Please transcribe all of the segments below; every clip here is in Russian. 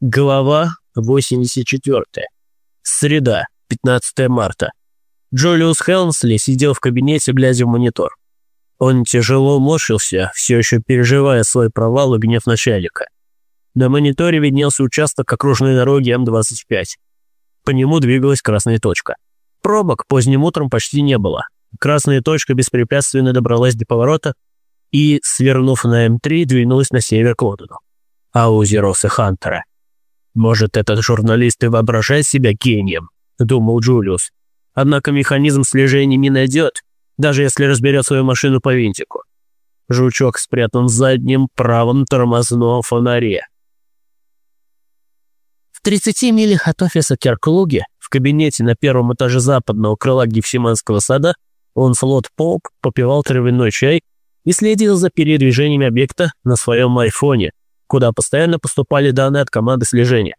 Глава 84. Среда, 15 марта. Джулиус Хелмсли сидел в кабинете, глядя в монитор. Он тяжело морщился, все еще переживая свой провал и гнев начальника. На мониторе виднелся участок окружной дороги М-25. По нему двигалась красная точка. Пробок поздним утром почти не было. Красная точка беспрепятственно добралась до поворота и, свернув на М3, двинулась на север к Лондону. Аузи Росса Хантера. «Может, этот журналист и воображает себя гением?» – думал Джулиус. Однако механизм слежения не найдет, даже если разберет свою машину по винтику. Жучок спрятан в заднем правом тормозном фонаре. В 30 милях от офиса Керклуги, в кабинете на первом этаже западного крыла Гефсиманского сада, он флот Поп попивал травяной чай и следил за передвижениями объекта на своем айфоне, куда постоянно поступали данные от команды слежения.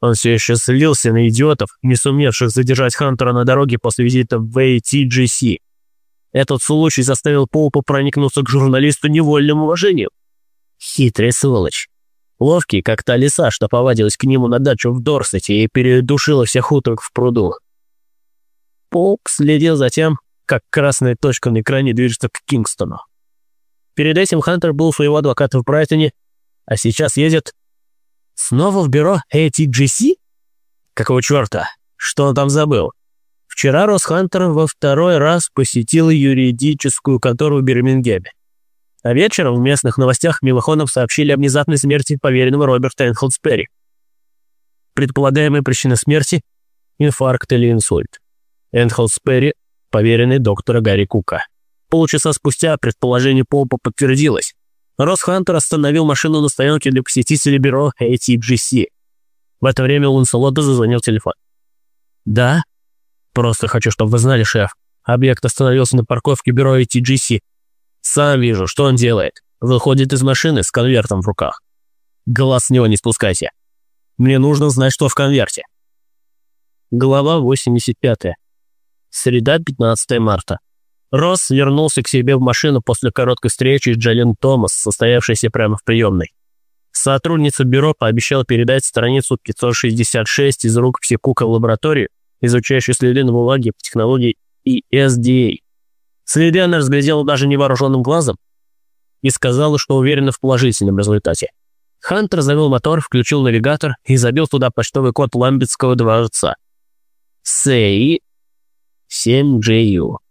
Он все еще слился на идиотов, не сумевших задержать Хантера на дороге после визита в ATGC. Этот случай заставил Поупа проникнуться к журналисту невольным уважением. Хитрый сволочь. Ловкий, как та лиса, что повадилась к нему на дачу в Дорсете и передушила всех уток в пруду. Поуп следил за тем, как красная точка на экране движется к Кингстону. Перед этим Хантер был у своего адвоката в Брайтоне а сейчас едет снова в бюро ATGC? Какого черта? Что он там забыл? Вчера Росхантер во второй раз посетил юридическую контору в Бирмингеме. А вечером в местных новостях милоходом сообщили о внезапной смерти поверенного Роберта Энхолдсперри. Предполагаемая причина смерти – инфаркт или инсульт. Энхолдсперри – поверенный доктора Гарри Кука. Полчаса спустя предположение Полпа подтвердилось. Росхантер остановил машину на стоянке для посетителей бюро ATGC. В это время Ланселота зазвонил телефон. «Да?» «Просто хочу, чтобы вы знали, шеф. Объект остановился на парковке бюро ATGC. Сам вижу, что он делает. Выходит из машины с конвертом в руках. Глаз с него не спускайся. Мне нужно знать, что в конверте». Глава 85. Среда, 15 марта. Росс вернулся к себе в машину после короткой встречи с Джален Томас, состоявшейся прямо в приемной. Сотрудница бюро пообещала передать страницу 566 из рук Псикука в лабораторию, изучающую следы на бумаге по технологии ESDA. Следы она разглядела даже невооруженным глазом и сказала, что уверена в положительном результате. Хантер завел мотор, включил навигатор и забил туда почтовый код Ламбетского дворца. СЭИ 7JU.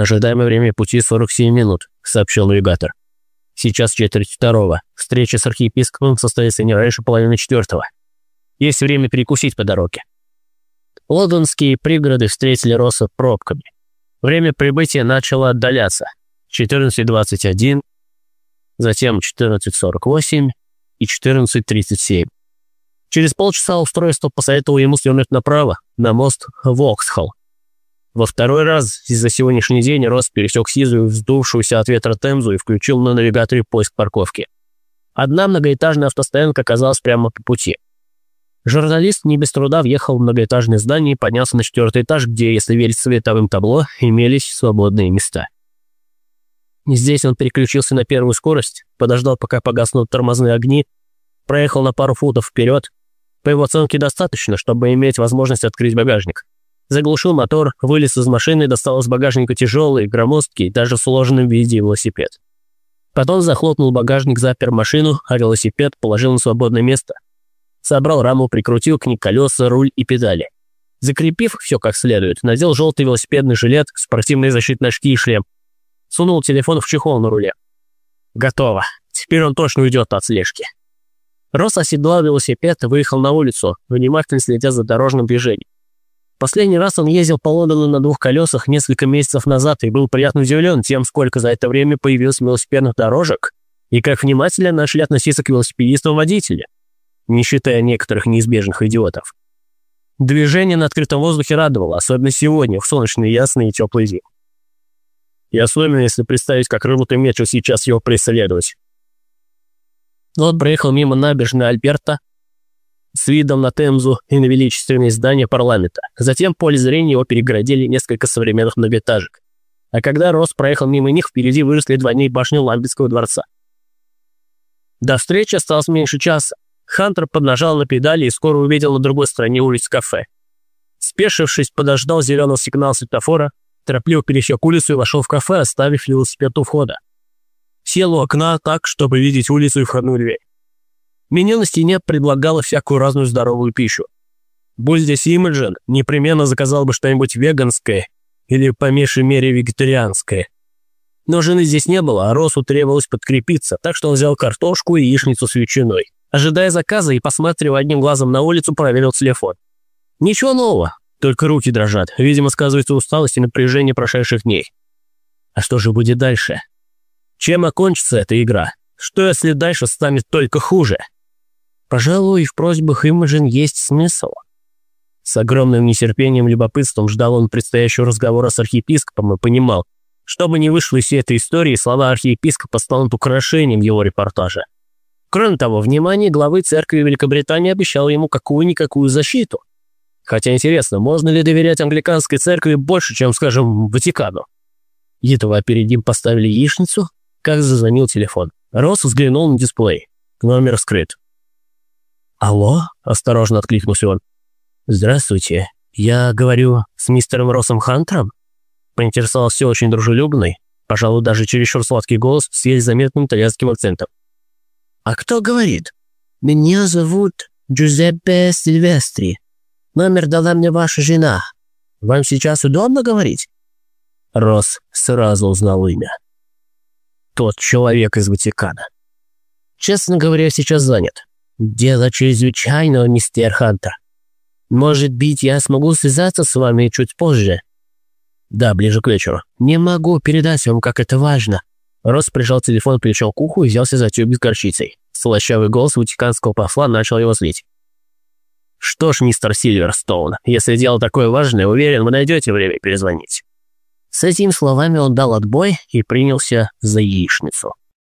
«Ожидаемое время пути 47 минут», — сообщил навигатор. «Сейчас четверть второго. Встреча с архиепископом состоится не раньше половины четвертого. Есть время перекусить по дороге». Лондонские пригороды встретили Росса пробками. Время прибытия начало отдаляться. 14.21, затем 14.48 и 14.37. Через полчаса устройство посоветовало ему свернуть направо, на мост Воксхолл, во второй раз из-за сегодняшний день Рос пересек сизую, вздувшуюся от ветра Темзу и включил на навигаторе поиск парковки. Одна многоэтажная автостоянка оказалась прямо по пути. Журналист не без труда въехал в многоэтажное здание и поднялся на четвертый этаж, где, если верить световым табло, имелись свободные места. Здесь он переключился на первую скорость, подождал, пока погаснут тормозные огни, проехал на пару футов вперед. По его оценке достаточно, чтобы иметь возможность открыть багажник. Заглушил мотор, вылез из машины и достал из багажника тяжелый, громоздкий, даже в сложенном виде велосипед. Потом захлопнул багажник, запер машину, а велосипед положил на свободное место. Собрал раму, прикрутил к ней колеса, руль и педали. Закрепив все как следует, надел желтый велосипедный жилет, спортивные защитные очки и шлем. Сунул телефон в чехол на руле. Готово. Теперь он точно уйдет от слежки. Рос оседлал велосипед и выехал на улицу, внимательно следя за дорожным движением. Последний раз он ездил по Лондону на двух колесах несколько месяцев назад и был приятно удивлен тем, сколько за это время появилось велосипедных дорожек и как внимательно начали относиться к велосипедистам-водителям, не считая некоторых неизбежных идиотов. Движение на открытом воздухе радовало, особенно сегодня, в солнечный, ясный и теплый день. И особенно, если представить, как рвут и мечут сейчас его преследовать. Он проехал мимо набережной Альберта, с видом на Темзу и на величественные здания парламента. Затем поле зрения его перегородили несколько современных многоэтажек. А когда Рос проехал мимо них, впереди выросли двойные башни Ламбетского дворца. До встречи осталось меньше часа. Хантер поднажал на педали и скоро увидел на другой стороне улиц кафе. Спешившись, подождал зеленый сигнал светофора, торопливо пересек улицу и вошел в кафе, оставив велосипед у входа. Сел у окна так, чтобы видеть улицу и входную дверь. Меню на стене предлагало всякую разную здоровую пищу. Будь здесь Имиджен, непременно заказал бы что-нибудь веганское или, по меньшей мере, вегетарианское. Но жены здесь не было, а Росу требовалось подкрепиться, так что он взял картошку и яичницу с ветчиной. Ожидая заказа и посматривая одним глазом на улицу, проверил телефон. Ничего нового, только руки дрожат. Видимо, сказывается усталость и напряжение прошедших дней. А что же будет дальше? Чем окончится эта игра? Что, если дальше станет только хуже? Пожалуй, в просьбах Имажин есть смысл. С огромным нетерпением и любопытством ждал он предстоящего разговора с архиепископом и понимал, что бы ни вышло из всей этой истории, слова архиепископа станут украшением его репортажа. Кроме того, внимание главы церкви Великобритании обещало ему какую-никакую защиту. Хотя интересно, можно ли доверять англиканской церкви больше, чем, скажем, Ватикану? Едва перед ним поставили яичницу, как зазвонил телефон. Росс взглянул на дисплей. Номер скрыт. «Алло?» – осторожно откликнулся он. «Здравствуйте. Я говорю с мистером Россом Хантером?» Поинтересовался очень дружелюбный, пожалуй, даже чересчур сладкий голос с еле заметным итальянским акцентом. «А кто говорит?» «Меня зовут Джузеппе Сильвестри. Номер дала мне ваша жена. Вам сейчас удобно говорить?» Росс сразу узнал имя тот человек из Ватикана. Честно говоря, сейчас занят. Дело чрезвычайно, мистер Хантер. Может быть, я смогу связаться с вами чуть позже? Да, ближе к вечеру. Не могу передать вам, как это важно. Рос прижал телефон плечом к уху и взялся за тюбик с горчицей. Слащавый голос ватиканского посла начал его злить. «Что ж, мистер Сильверстоун, если дело такое важное, уверен, вы найдете время перезвонить». С этими словами он дал отбой и принялся за яичницу.